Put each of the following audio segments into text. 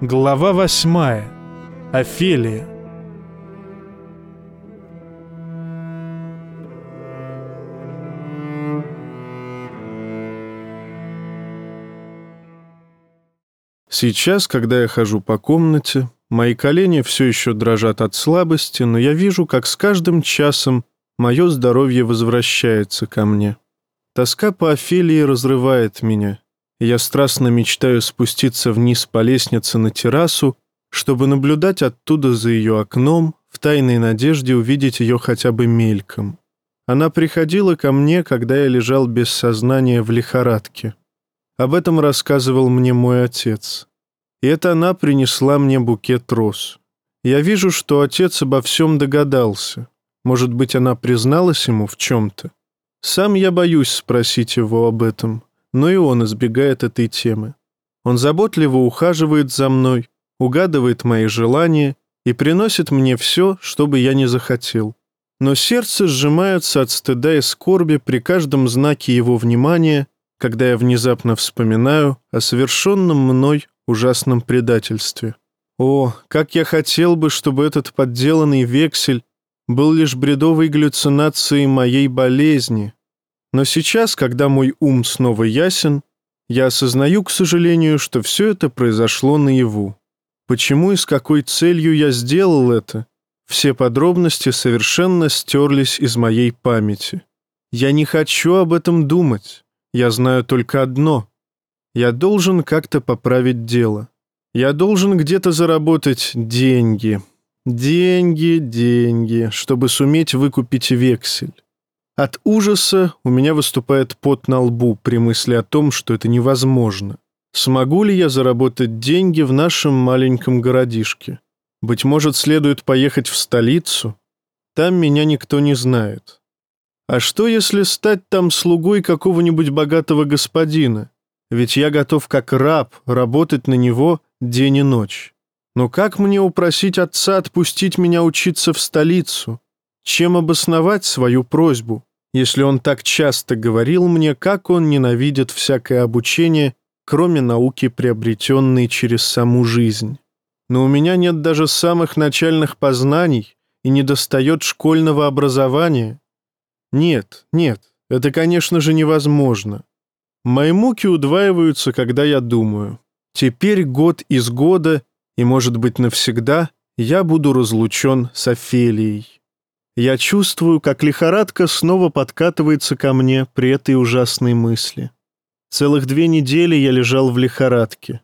Глава восьмая. Офелия. Сейчас, когда я хожу по комнате, мои колени все еще дрожат от слабости, но я вижу, как с каждым часом мое здоровье возвращается ко мне. Тоска по Офелии разрывает меня, я страстно мечтаю спуститься вниз по лестнице на террасу, чтобы наблюдать оттуда за ее окном, в тайной надежде увидеть ее хотя бы мельком. Она приходила ко мне, когда я лежал без сознания в лихорадке. Об этом рассказывал мне мой отец. И это она принесла мне букет роз. Я вижу, что отец обо всем догадался. Может быть, она призналась ему в чем-то. Сам я боюсь спросить его об этом, но и он избегает этой темы. Он заботливо ухаживает за мной, угадывает мои желания и приносит мне все, что бы я не захотел. Но сердце сжимается от стыда и скорби при каждом знаке его внимания когда я внезапно вспоминаю о совершенном мной ужасном предательстве. О, как я хотел бы, чтобы этот подделанный вексель был лишь бредовой галлюцинацией моей болезни. Но сейчас, когда мой ум снова ясен, я осознаю, к сожалению, что все это произошло наяву. Почему и с какой целью я сделал это? Все подробности совершенно стерлись из моей памяти. Я не хочу об этом думать. Я знаю только одно. Я должен как-то поправить дело. Я должен где-то заработать деньги. Деньги, деньги, чтобы суметь выкупить вексель. От ужаса у меня выступает пот на лбу при мысли о том, что это невозможно. Смогу ли я заработать деньги в нашем маленьком городишке? Быть может, следует поехать в столицу? Там меня никто не знает. А что, если стать там слугой какого-нибудь богатого господина? Ведь я готов как раб работать на него день и ночь. Но как мне упросить отца отпустить меня учиться в столицу? Чем обосновать свою просьбу, если он так часто говорил мне, как он ненавидит всякое обучение, кроме науки, приобретенной через саму жизнь? Но у меня нет даже самых начальных познаний и недостает школьного образования. Нет, нет, это, конечно же, невозможно. Мои муки удваиваются, когда я думаю. Теперь год из года, и, может быть, навсегда, я буду разлучен с Офелией. Я чувствую, как лихорадка снова подкатывается ко мне при этой ужасной мысли. Целых две недели я лежал в лихорадке.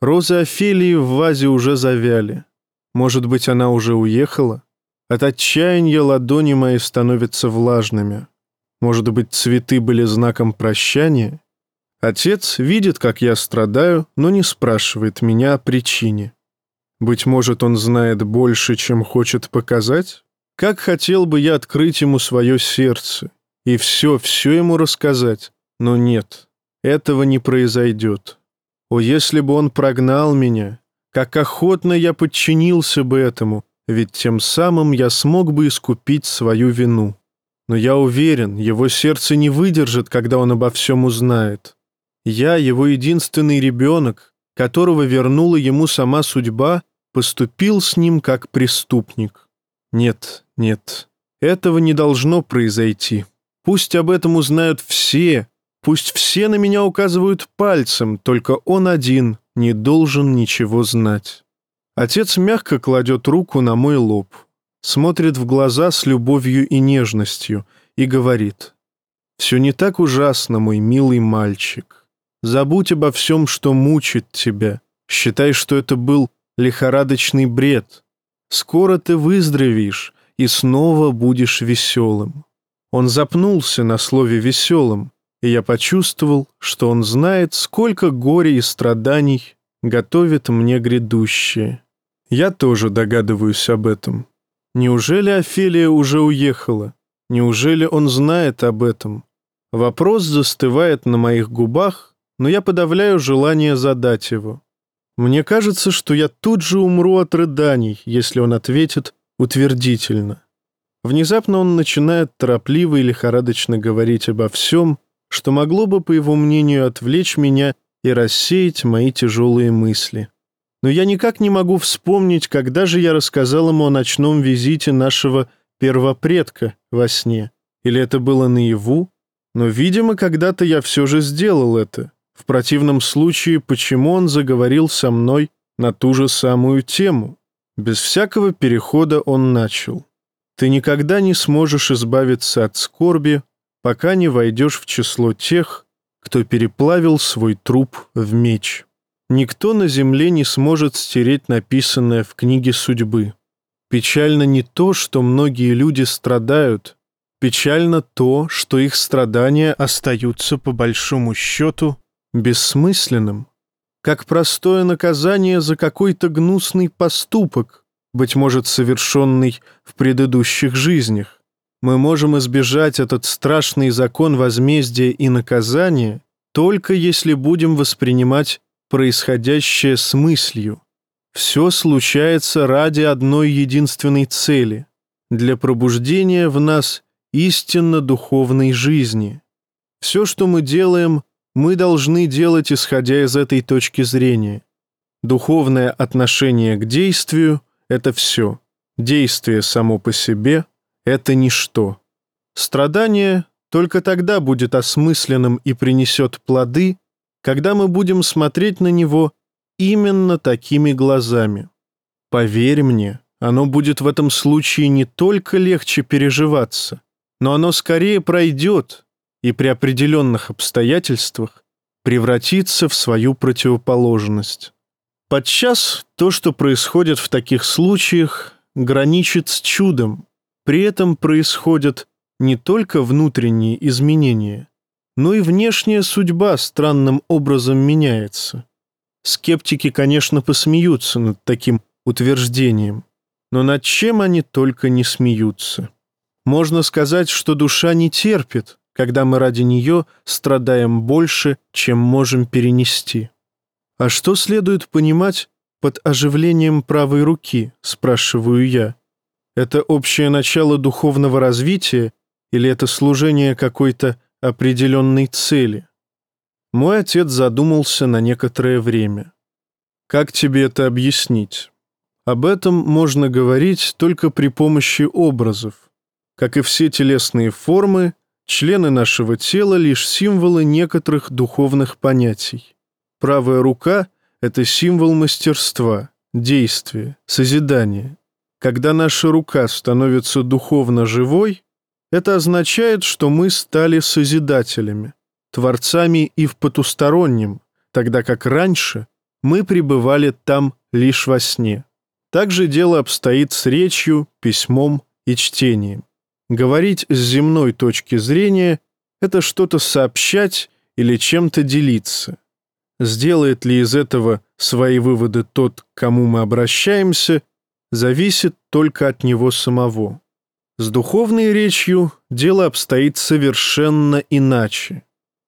Розы Офелии в вазе уже завяли. Может быть, она уже уехала? От отчаяния ладони мои становятся влажными. Может быть, цветы были знаком прощания? Отец видит, как я страдаю, но не спрашивает меня о причине. Быть может, он знает больше, чем хочет показать? Как хотел бы я открыть ему свое сердце и все, все ему рассказать, но нет, этого не произойдет. О, если бы он прогнал меня, как охотно я подчинился бы этому, ведь тем самым я смог бы искупить свою вину. Но я уверен, его сердце не выдержит, когда он обо всем узнает. Я, его единственный ребенок, которого вернула ему сама судьба, поступил с ним как преступник. Нет, нет, этого не должно произойти. Пусть об этом узнают все, пусть все на меня указывают пальцем, только он один не должен ничего знать. Отец мягко кладет руку на мой лоб, смотрит в глаза с любовью и нежностью и говорит, «Все не так ужасно, мой милый мальчик. Забудь обо всем, что мучит тебя. Считай, что это был лихорадочный бред. Скоро ты выздоровеешь и снова будешь веселым». Он запнулся на слове «веселым», и я почувствовал, что он знает, сколько горя и страданий готовит мне грядущее. Я тоже догадываюсь об этом. Неужели Офелия уже уехала? Неужели он знает об этом? Вопрос застывает на моих губах, но я подавляю желание задать его. Мне кажется, что я тут же умру от рыданий, если он ответит утвердительно. Внезапно он начинает торопливо и лихорадочно говорить обо всем, что могло бы, по его мнению, отвлечь меня и рассеять мои тяжелые мысли. но я никак не могу вспомнить, когда же я рассказал ему о ночном визите нашего первопредка во сне. Или это было наяву? Но, видимо, когда-то я все же сделал это. В противном случае, почему он заговорил со мной на ту же самую тему? Без всякого перехода он начал. Ты никогда не сможешь избавиться от скорби, пока не войдешь в число тех, кто переплавил свой труп в меч. Никто на земле не сможет стереть написанное в книге судьбы. Печально не то, что многие люди страдают, печально то, что их страдания остаются по большому счету бессмысленным, как простое наказание за какой-то гнусный поступок, быть может, совершенный в предыдущих жизнях. Мы можем избежать этот страшный закон возмездия и наказания только если будем воспринимать происходящее с мыслью. Все случается ради одной единственной цели – для пробуждения в нас истинно духовной жизни. Все, что мы делаем, мы должны делать, исходя из этой точки зрения. Духовное отношение к действию – это все. Действие само по себе – это ничто. Страдание только тогда будет осмысленным и принесет плоды, когда мы будем смотреть на него именно такими глазами. Поверь мне, оно будет в этом случае не только легче переживаться, но оно скорее пройдет и при определенных обстоятельствах превратится в свою противоположность. Подчас то, что происходит в таких случаях, граничит с чудом, при этом происходят не только внутренние изменения, но и внешняя судьба странным образом меняется. Скептики, конечно, посмеются над таким утверждением, но над чем они только не смеются. Можно сказать, что душа не терпит, когда мы ради нее страдаем больше, чем можем перенести. А что следует понимать под оживлением правой руки, спрашиваю я? Это общее начало духовного развития или это служение какой-то определенной цели. Мой отец задумался на некоторое время. Как тебе это объяснить? Об этом можно говорить только при помощи образов. Как и все телесные формы, члены нашего тела — лишь символы некоторых духовных понятий. Правая рука — это символ мастерства, действия, созидания. Когда наша рука становится духовно живой, это означает, что мы стали созидателями, творцами и в потустороннем, тогда как раньше мы пребывали там лишь во сне. Так же дело обстоит с речью, письмом и чтением. Говорить с земной точки зрения – это что-то сообщать или чем-то делиться. Сделает ли из этого свои выводы тот, к кому мы обращаемся, зависит только от него самого. С духовной речью дело обстоит совершенно иначе.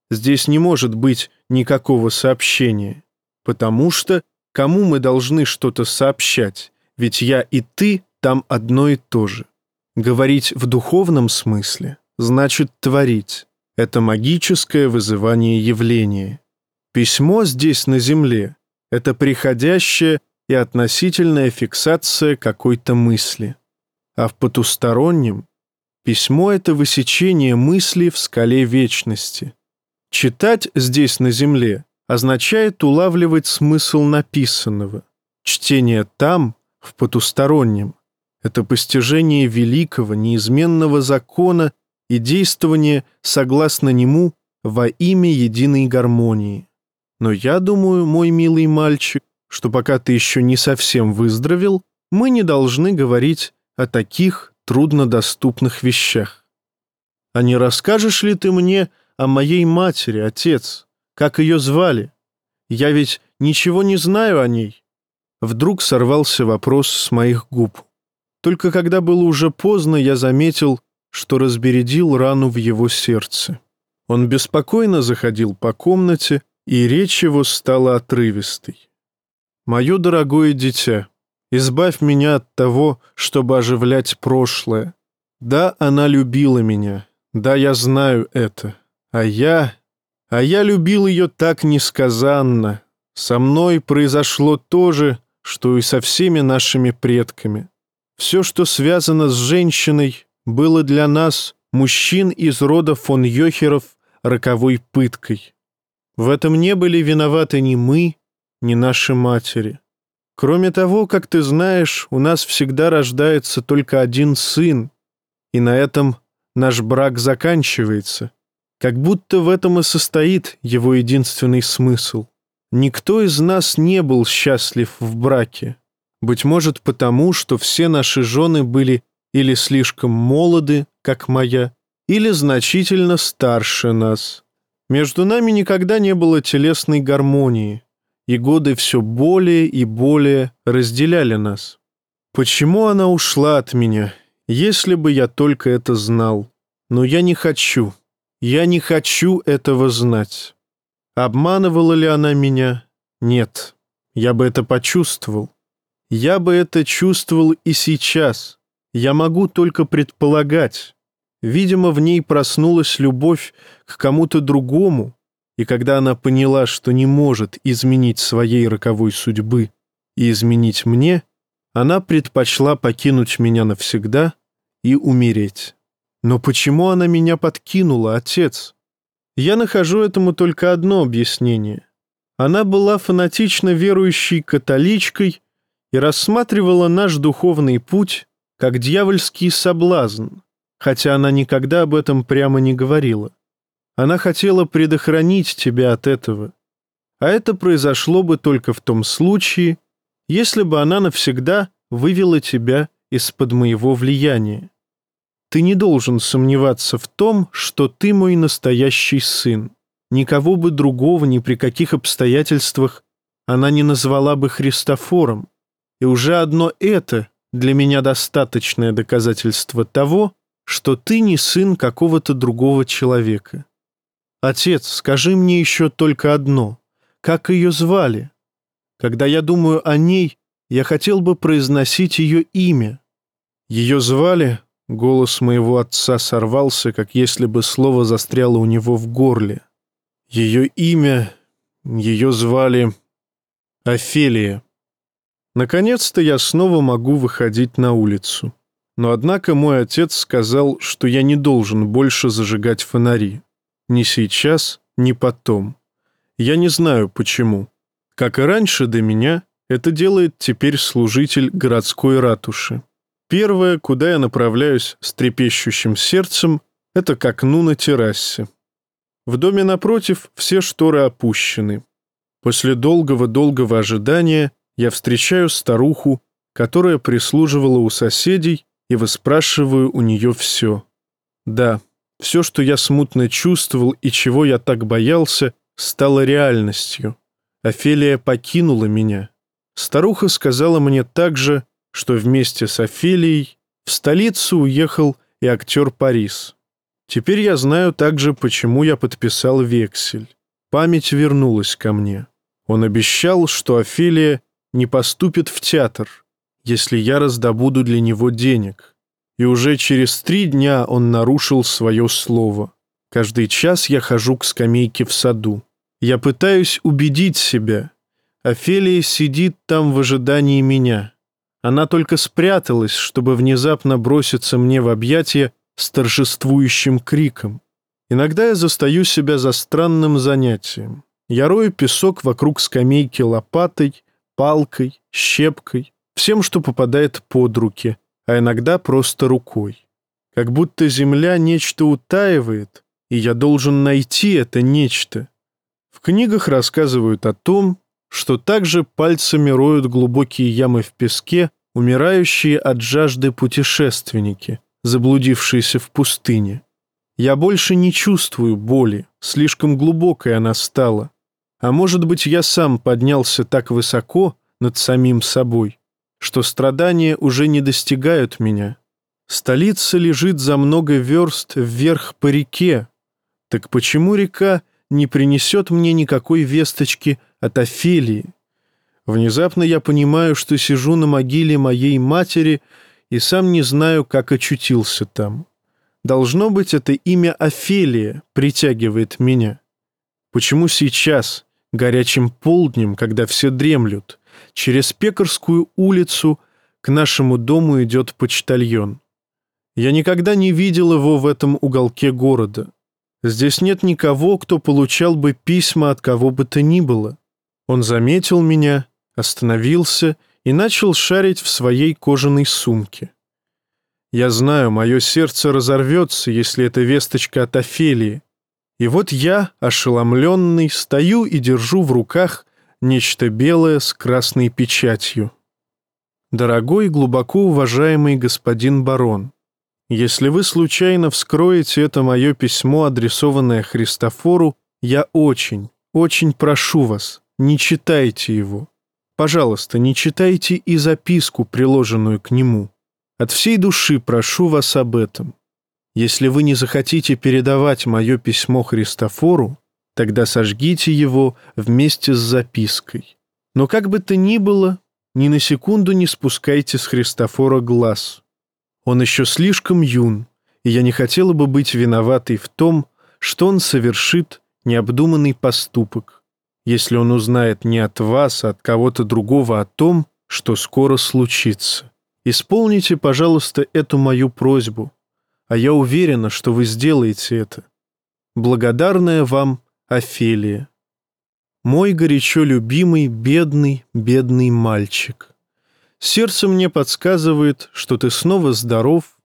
Здесь не может быть никакого сообщения, потому что кому мы должны что-то сообщать, ведь я и ты там одно и то же. Говорить в духовном смысле значит творить. Это магическое вызывание явления. Письмо здесь на земле — это приходящая и относительная фиксация какой-то мысли а в потустороннем письмо — это высечение мысли в скале вечности. Читать здесь на земле означает улавливать смысл написанного. Чтение там, в потустороннем, это постижение великого, неизменного закона и действование согласно нему во имя единой гармонии. Но я думаю, мой милый мальчик, что пока ты еще не совсем выздоровел, мы не должны говорить о таких труднодоступных вещах. А не расскажешь ли ты мне о моей матери, отец? Как ее звали? Я ведь ничего не знаю о ней. Вдруг сорвался вопрос с моих губ. Только когда было уже поздно, я заметил, что разбередил рану в его сердце. Он беспокойно заходил по комнате, и речь его стала отрывистой. «Мое дорогое дитя, Избавь меня от того, чтобы оживлять прошлое. Да, она любила меня. Да, я знаю это. А я... А я любил ее так несказанно. Со мной произошло то же, что и со всеми нашими предками. Все, что связано с женщиной, было для нас, мужчин из рода фон Йохеров, роковой пыткой. В этом не были виноваты ни мы, ни наши матери. Кроме того, как ты знаешь, у нас всегда рождается только один сын, и на этом наш брак заканчивается. Как будто в этом и состоит его единственный смысл. Никто из нас не был счастлив в браке. Быть может, потому, что все наши жены были или слишком молоды, как моя, или значительно старше нас. Между нами никогда не было телесной гармонии, и годы все более и более разделяли нас. Почему она ушла от меня, если бы я только это знал? Но я не хочу, я не хочу этого знать. Обманывала ли она меня? Нет. Я бы это почувствовал. Я бы это чувствовал и сейчас. Я могу только предполагать. Видимо, в ней проснулась любовь к кому-то другому, и когда она поняла, что не может изменить своей роковой судьбы и изменить мне, она предпочла покинуть меня навсегда и умереть. Но почему она меня подкинула, отец? Я нахожу этому только одно объяснение. Она была фанатично верующей католичкой и рассматривала наш духовный путь как дьявольский соблазн, хотя она никогда об этом прямо не говорила. Она хотела предохранить тебя от этого. А это произошло бы только в том случае, если бы она навсегда вывела тебя из-под моего влияния. Ты не должен сомневаться в том, что ты мой настоящий сын. Никого бы другого ни при каких обстоятельствах она не назвала бы Христофором. И уже одно это для меня достаточное доказательство того, что ты не сын какого-то другого человека. Отец, скажи мне еще только одно. Как ее звали? Когда я думаю о ней, я хотел бы произносить ее имя. Ее звали Голос моего отца сорвался, как если бы слово застряло у него в горле. Ее имя... Ее звали... Офелия. Наконец-то я снова могу выходить на улицу. Но однако мой отец сказал, что я не должен больше зажигать фонари. Ни сейчас, ни потом. Я не знаю, почему. Как и раньше до меня, это делает теперь служитель городской ратуши. Первое, куда я направляюсь с трепещущим сердцем, это к окну на террасе. В доме напротив все шторы опущены. После долгого-долгого ожидания я встречаю старуху, которая прислуживала у соседей, и выспрашиваю у нее все. Да, все, что я смутно чувствовал и чего я так боялся, стало реальностью. Офелия покинула меня. Старуха сказала мне также, что вместе с Офелией в столицу уехал и актер Парис. Теперь я знаю также, почему я подписал вексель. Память вернулась ко мне. Он обещал, что Офелия не поступит в театр, если я раздобуду для него денег. И уже через три дня он нарушил свое слово. Каждый час я хожу к скамейке в саду. Я пытаюсь убедить себя. Офелия сидит там в ожидании меня. Она только спряталась, чтобы внезапно броситься мне в объятия с торжествующим криком. Иногда я застаю себя за странным занятием. Я рою песок вокруг скамейки лопатой, палкой, щепкой, всем, что попадает под руки, а иногда просто рукой. Как будто земля нечто утаивает, и я должен найти это нечто. В книгах рассказывают о том, что также пальцами роют глубокие ямы в песке, умирающие от жажды путешественники, заблудившиеся в пустыне. Я больше не чувствую боли, слишком глубокой она стала. А может быть, я сам поднялся так высоко над самим собой, что страдания уже не достигают меня. Столица лежит за много верст вверх по реке. Так почему река не принесет мне никакой весточки от Офелии. Внезапно я понимаю, что сижу на могиле моей матери и сам не знаю, как очутился там. Должно быть, это имя Офелия притягивает меня. Почему сейчас, горячим полднем, когда все дремлют, через Пекарскую улицу к нашему дому идет почтальон. Я никогда не видел его в этом уголке города. Здесь нет никого, кто получал бы письма от кого бы то ни было. Он заметил меня, остановился и начал шарить в своей кожаной сумке. Я знаю, мое сердце разорвется, если это весточка от Офелии. И вот я, ошеломленный, стою и держу в руках нечто белое с красной печатью. Дорогой глубоко уважаемый господин барон, если вы случайно вскроете это мое письмо, адресованное Христофору, я очень, очень прошу вас, не читайте его. Пожалуйста, не читайте и записку, приложенную к нему. От всей души прошу вас об этом. Если вы не захотите передавать мое письмо Христофору, тогда сожгите его вместе с запиской. Но как бы то ни было, ни на секунду не спускайте с Христофора глаз. Он еще слишком юн, и я не хотела бы быть виноватой в том, что он совершит необдуманный поступок, если он узнает не от вас, а от кого-то другого о том, что скоро случится. Исполните, пожалуйста, эту мою просьбу, а я уверена, что вы сделаете это. Благодарная вам Офелия. Мой горячо любимый, бедный, бедный мальчик. Сердце мне подсказывает, что ты снова здоров,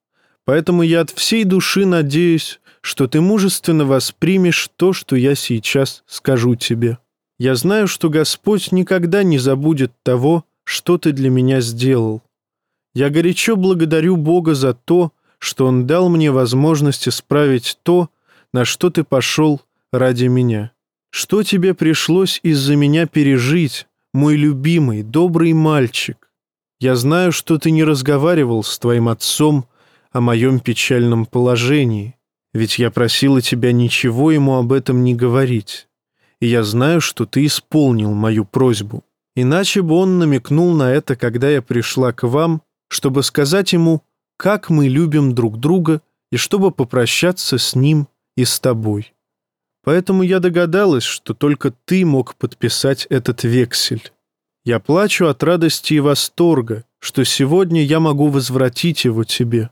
поэтому я от всей души надеюсь, что ты мужественно воспримешь то, что я сейчас скажу тебе. Я знаю, что Господь никогда не забудет того, что ты для меня сделал. Я горячо благодарю Бога за то, что Он дал мне возможность исправить то, на что ты пошел ради меня. Что тебе пришлось из-за меня пережить, мой любимый, добрый мальчик? Я знаю, что ты не разговаривал с твоим отцом о моем печальном положении, ведь я просила тебя ничего ему об этом не говорить. И я знаю, что ты исполнил мою просьбу. Иначе бы он намекнул на это, когда я пришла к вам, чтобы сказать ему, как мы любим друг друга, и чтобы попрощаться с ним и с тобой. Поэтому я догадалась, что только ты мог подписать этот вексель. Я плачу от радости и восторга, что сегодня я могу возвратить его тебе.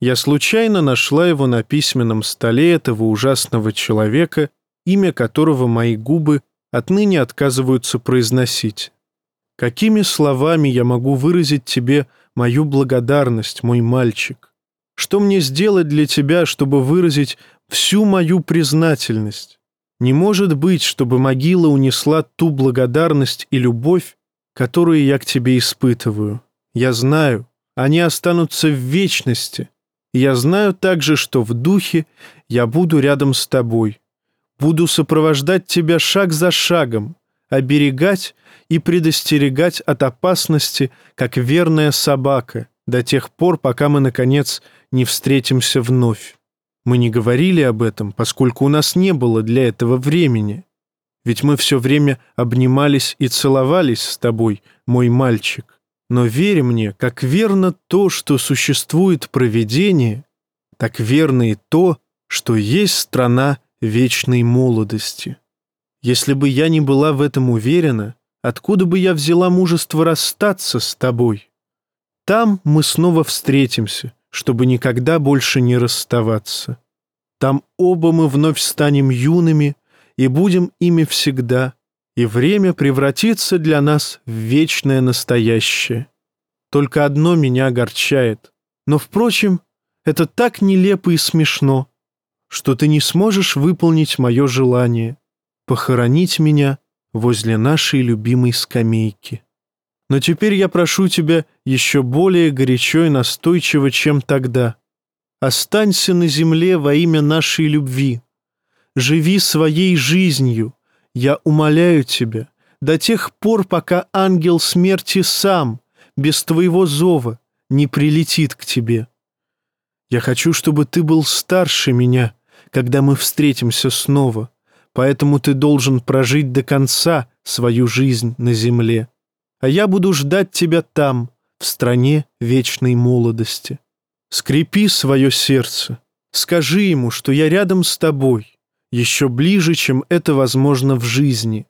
Я случайно нашла его на письменном столе этого ужасного человека, имя которого мои губы отныне отказываются произносить. Какими словами я могу выразить тебе мою благодарность, мой мальчик? Что мне сделать для тебя, чтобы выразить всю мою признательность? Не может быть, чтобы могила унесла ту благодарность и любовь, которую я к тебе испытываю. Я знаю, они останутся в вечности. Я знаю также, что в духе я буду рядом с тобой, буду сопровождать тебя шаг за шагом, оберегать и предостерегать от опасности, как верная собака, до тех пор, пока мы, наконец, не встретимся вновь. Мы не говорили об этом, поскольку у нас не было для этого времени. Ведь мы все время обнимались и целовались с тобой, мой мальчик. Но верь мне, как верно то, что существует провидение, так верно и то, что есть страна вечной молодости. Если бы я не была в этом уверена, откуда бы я взяла мужество расстаться с тобой? Там мы снова встретимся, чтобы никогда больше не расставаться. Там оба мы вновь станем юными и будем ими всегда, и время превратится для нас в вечное настоящее. Только одно меня огорчает. Но, впрочем, это так нелепо и смешно, что ты не сможешь выполнить мое желание — похоронить меня возле нашей любимой скамейки. Но теперь я прошу тебя еще более горячо и настойчиво, чем тогда. Останься на земле во имя нашей любви. Живи своей жизнью, я умоляю тебя, до тех пор, пока ангел смерти сам, без твоего зова, не прилетит к тебе. Я хочу, чтобы ты был старше меня, когда мы встретимся снова поэтому ты должен прожить до конца свою жизнь на земле. А я буду ждать тебя там, в стране вечной молодости. Скрепи свое сердце, скажи ему, что я рядом с тобой, еще ближе, чем это возможно в жизни.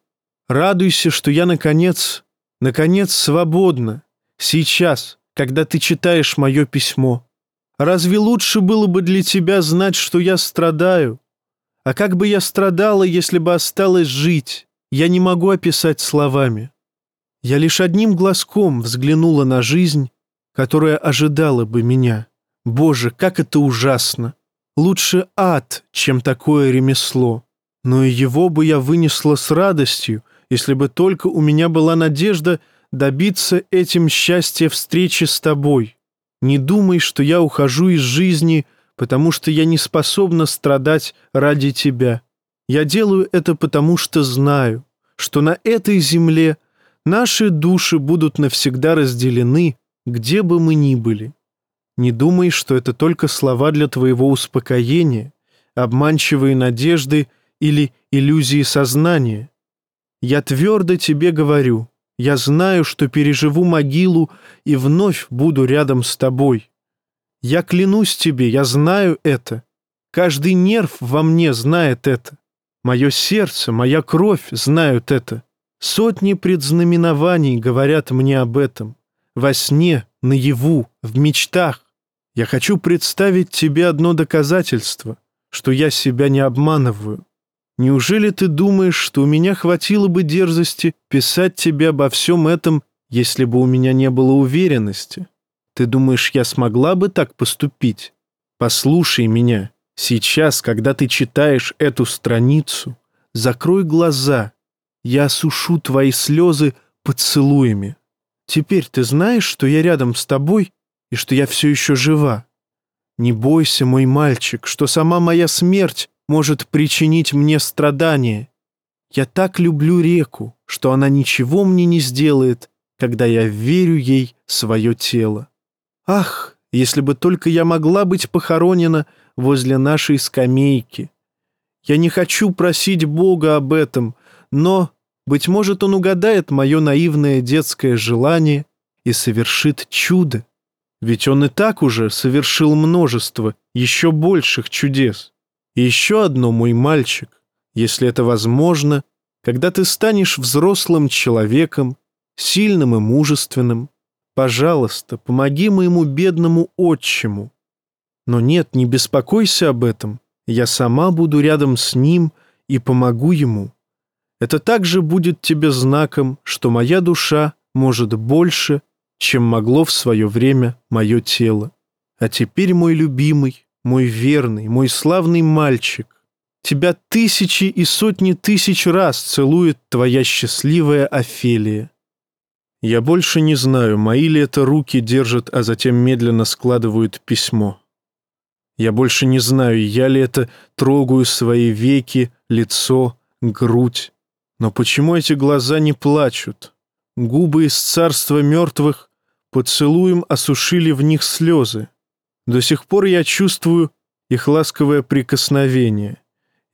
Радуйся, что я, наконец, Наконец, свободно. Сейчас, когда ты читаешь мое письмо. Разве лучше было бы для тебя знать, что я страдаю? А как бы я страдала, если бы осталась жить? Я не могу описать словами. Я лишь одним глазком взглянула на жизнь, которая ожидала бы меня. Боже, как это ужасно! Лучше ад, чем такое ремесло. Но и его бы я вынесла с радостью, если бы только у меня была надежда добиться этим счастья встречи с тобой. Не думай, что я ухожу из жизни, потому что я не способна страдать ради тебя. Я делаю это потому, что знаю, что на этой земле наши души будут навсегда разделены, где бы мы ни были. Не думай, что это только слова для твоего успокоения, обманчивые надежды или иллюзии сознания. Я твердо тебе говорю, я знаю, что переживу могилу и вновь буду рядом с тобой. Я клянусь тебе, я знаю это. Каждый нерв во мне знает это. Мое сердце, моя кровь знают это. Сотни предзнаменований говорят мне об этом. Во сне, наяву, в мечтах. Я хочу представить тебе одно доказательство, что я себя не обманываю. Неужели ты думаешь, что у меня хватило бы дерзости писать тебе обо всем этом, если бы у меня не было уверенности? Ты думаешь, я смогла бы так поступить? Послушай меня. Сейчас, когда ты читаешь эту страницу, закрой глаза. Я осушу твои слезы поцелуями. Теперь ты знаешь, что я рядом с тобой и что я все еще жива. Не бойся, мой мальчик, что сама моя смерть может причинить мне страдания. Я так люблю реку, что она ничего мне не сделает, когда я верю ей свое тело. Ах, если бы только я могла быть похоронена возле нашей скамейки. Я не хочу просить Бога об этом, но, быть может, Он угадает мое наивное детское желание и совершит чудо. Ведь Он и так уже совершил множество еще больших чудес. И еще одно, мой мальчик, если это возможно, когда ты станешь взрослым человеком, сильным и мужественным, пожалуйста, помоги моему бедному отчиму. Но нет, не беспокойся об этом, я сама буду рядом с ним и помогу ему. Это также будет тебе знаком, что моя душа может больше, чем могло в свое время мое тело. А теперь, мой любимый, мой верный, мой славный мальчик. Тебя тысячи и сотни тысяч раз целует твоя счастливая Офелия. Я больше не знаю, мои ли это руки держат, а затем медленно складывают письмо. Я больше не знаю, я ли это трогаю свои веки, лицо, грудь. Но почему эти глаза не плачут? Губы из царства мертвых поцелуем осушили в них слезы. До сих пор я чувствую их ласковое прикосновение,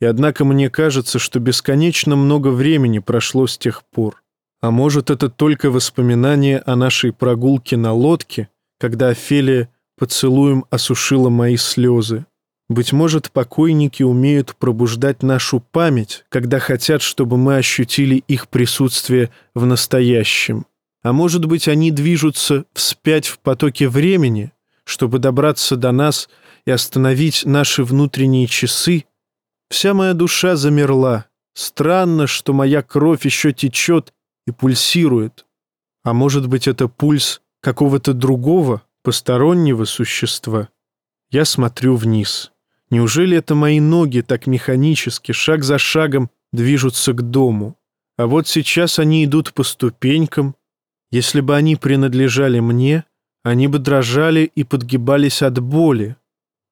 и однако мне кажется, что бесконечно много времени прошло с тех пор. А может, это только воспоминание о нашей прогулке на лодке, когда Офелия поцелуем осушила мои слезы. Быть может, покойники умеют пробуждать нашу память, когда хотят, чтобы мы ощутили их присутствие в настоящем. А может быть, они движутся вспять в потоке времени, чтобы добраться до нас и остановить наши внутренние часы, вся моя душа замерла. Странно, что моя кровь еще течет и пульсирует. А может быть, это пульс какого-то другого, постороннего существа? Я смотрю вниз. Неужели это мои ноги так механически, шаг за шагом, движутся к дому? А вот сейчас они идут по ступенькам. Если бы они принадлежали мне, они бы дрожали и подгибались от боли.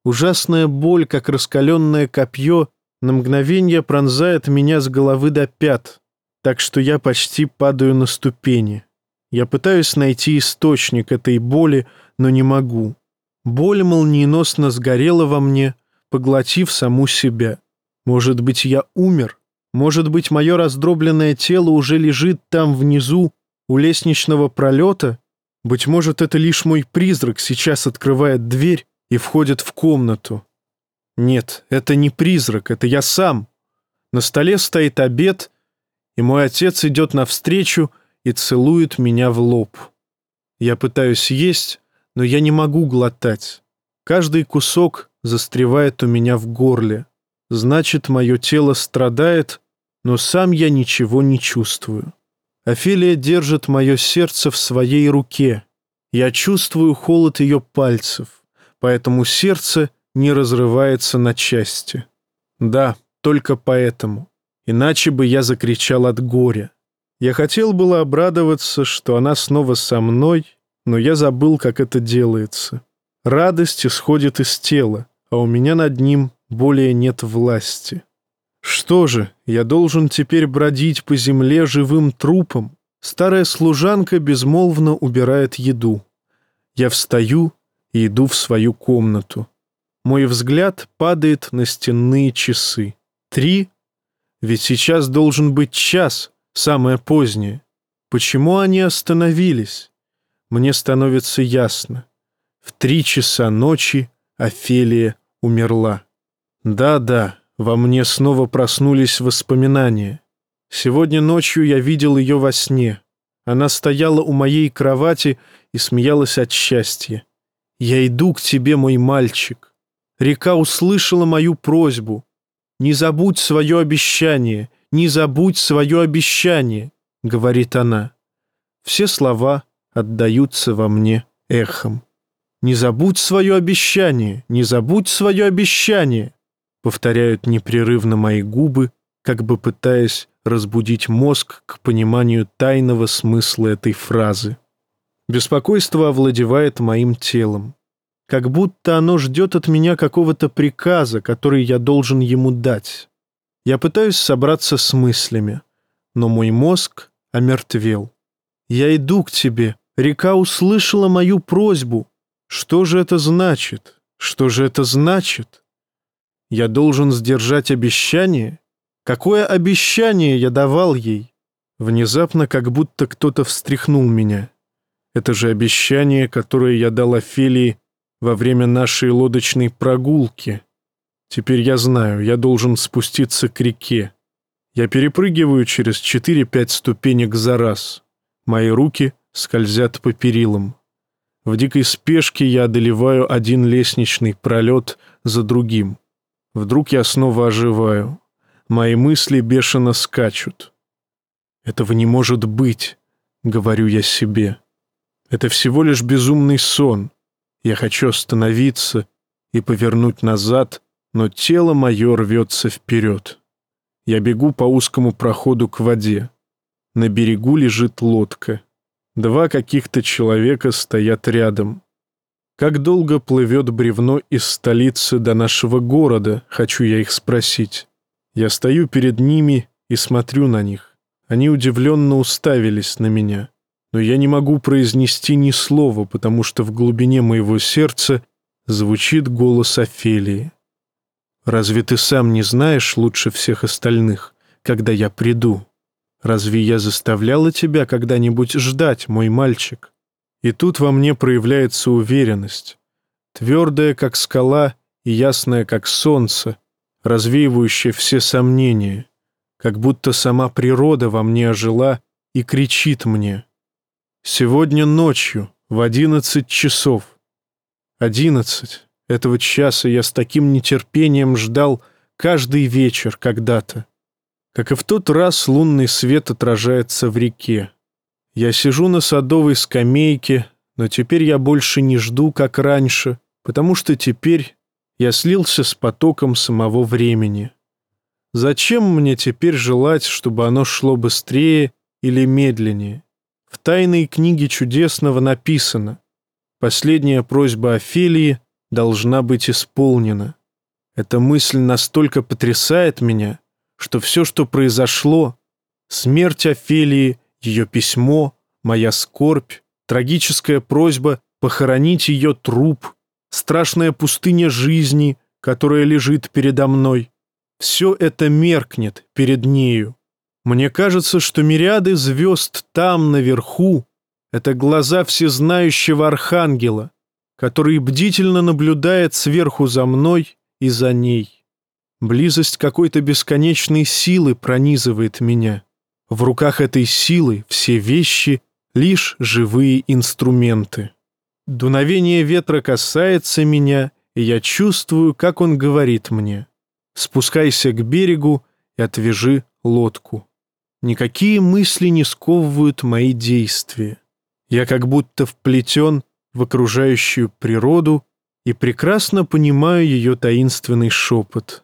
Ужасная боль, как раскаленное копье, на мгновение пронзает меня с головы до пят, так что я почти падаю на ступени. Я пытаюсь найти источник этой боли, но не могу. Боль молниеносно сгорела во мне, поглотив саму себя. Может быть, я умер? Может быть, мое раздробленное тело уже лежит там внизу, у лестничного пролета, быть может, это лишь мой призрак сейчас открывает дверь и входит в комнату. Нет, это не призрак, это я сам. На столе стоит обед, и мой отец идет навстречу и целует меня в лоб. Я пытаюсь есть, но я не могу глотать. Каждый кусок застревает у меня в горле. Значит, мое тело страдает, но сам я ничего не чувствую. Офелия держит мое сердце в своей руке. Я чувствую холод ее пальцев, поэтому сердце не разрывается на части. Да, только поэтому. Иначе бы я закричал от горя. Я хотел было обрадоваться, что она снова со мной, но я забыл, как это делается. Радость исходит из тела, а у меня над ним более нет власти. Что же, я должен теперь бродить по земле живым трупом? Старая служанка безмолвно убирает еду. Я встаю и иду в свою комнату. Мой взгляд падает на стенные часы. Три? Ведь сейчас должен быть час, самое позднее. Почему они остановились? Мне становится ясно. В три часа ночи Офелия умерла. Да-да, во мне снова проснулись воспоминания. Сегодня ночью я видел ее во сне. Она стояла у моей кровати и смеялась от счастья. «Я иду к тебе, мой мальчик». Река услышала мою просьбу. «Не забудь свое обещание, не забудь свое обещание», — говорит она. Все слова отдаются во мне эхом. «Не забудь свое обещание, не забудь свое обещание», повторяют непрерывно мои губы, как бы пытаясь разбудить мозг к пониманию тайного смысла этой фразы. Беспокойство овладевает моим телом. Как будто оно ждет от меня какого-то приказа, который я должен ему дать. Я пытаюсь собраться с мыслями, но мой мозг омертвел. «Я иду к тебе. Река услышала мою просьбу. Что же это значит? Что же это значит? Я должен сдержать обещание? Какое обещание я давал ей? Внезапно, как будто кто-то встряхнул меня. Это же обещание, которое я дал Офелии во время нашей лодочной прогулки. Теперь я знаю, я должен спуститься к реке. Я перепрыгиваю через 4-5 ступенек за раз. Мои руки скользят по перилам. В дикой спешке я одолеваю один лестничный пролет за другим. Вдруг я снова оживаю. Мои мысли бешено скачут. «Этого не может быть», — говорю я себе. «Это всего лишь безумный сон. Я хочу остановиться и повернуть назад, но тело мое рвется вперед. Я бегу по узкому проходу к воде. На берегу лежит лодка. Два каких-то человека стоят рядом. Как долго плывет бревно из столицы до нашего города, хочу я их спросить. Я стою перед ними и смотрю на них. Они удивленно уставились на меня. Но я не могу произнести ни слова, потому что в глубине моего сердца звучит голос Офелии. «Разве ты сам не знаешь лучше всех остальных, когда я приду?» Разве я заставляла тебя когда-нибудь ждать, мой мальчик? И тут во мне проявляется уверенность, твердая, как скала, и ясная, как солнце, развеивающая все сомнения, как будто сама природа во мне ожила и кричит мне. Сегодня ночью, в одиннадцать часов. Одиннадцать. Этого часа я с таким нетерпением ждал каждый вечер когда-то. Как и в тот раз, лунный свет отражается в реке. Я сижу на садовой скамейке, но теперь я больше не жду, как раньше, потому что теперь я слился с потоком самого времени. Зачем мне теперь желать, чтобы оно шло быстрее или медленнее? В тайной книге чудесного написано «Последняя просьба Офелии должна быть исполнена». Эта мысль настолько потрясает меня, что все, что произошло, смерть Офелии, ее письмо, моя скорбь, трагическая просьба похоронить ее труп, страшная пустыня жизни, которая лежит передо мной, все это меркнет перед нею. Мне кажется, что мириады звезд там, наверху, это глаза всезнающего архангела, который бдительно наблюдает сверху за мной и за ней. Близость какой-то бесконечной силы пронизывает меня. В руках этой силы все вещи — лишь живые инструменты. Дуновение ветра касается меня, и я чувствую, как он говорит мне «Спускайся к берегу и отвяжи лодку». Никакие мысли не сковывают мои действия. Я как будто вплетен в окружающую природу и прекрасно понимаю ее таинственный шепот.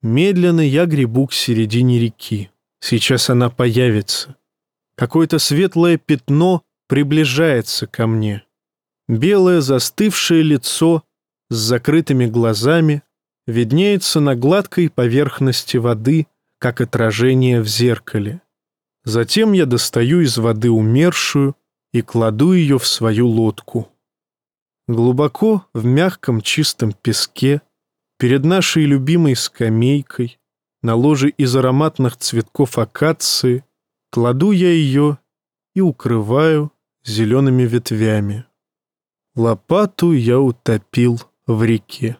Медленно я гребу к середине реки. Сейчас она появится. Какое-то светлое пятно приближается ко мне. Белое застывшее лицо с закрытыми глазами виднеется на гладкой поверхности воды, как отражение в зеркале. Затем я достаю из воды умершую и кладу ее в свою лодку. Глубоко в мягком чистом песке, перед нашей любимой скамейкой, на ложе из ароматных цветков акации, кладу я ее и укрываю зелеными ветвями. Лопату я утопил в реке.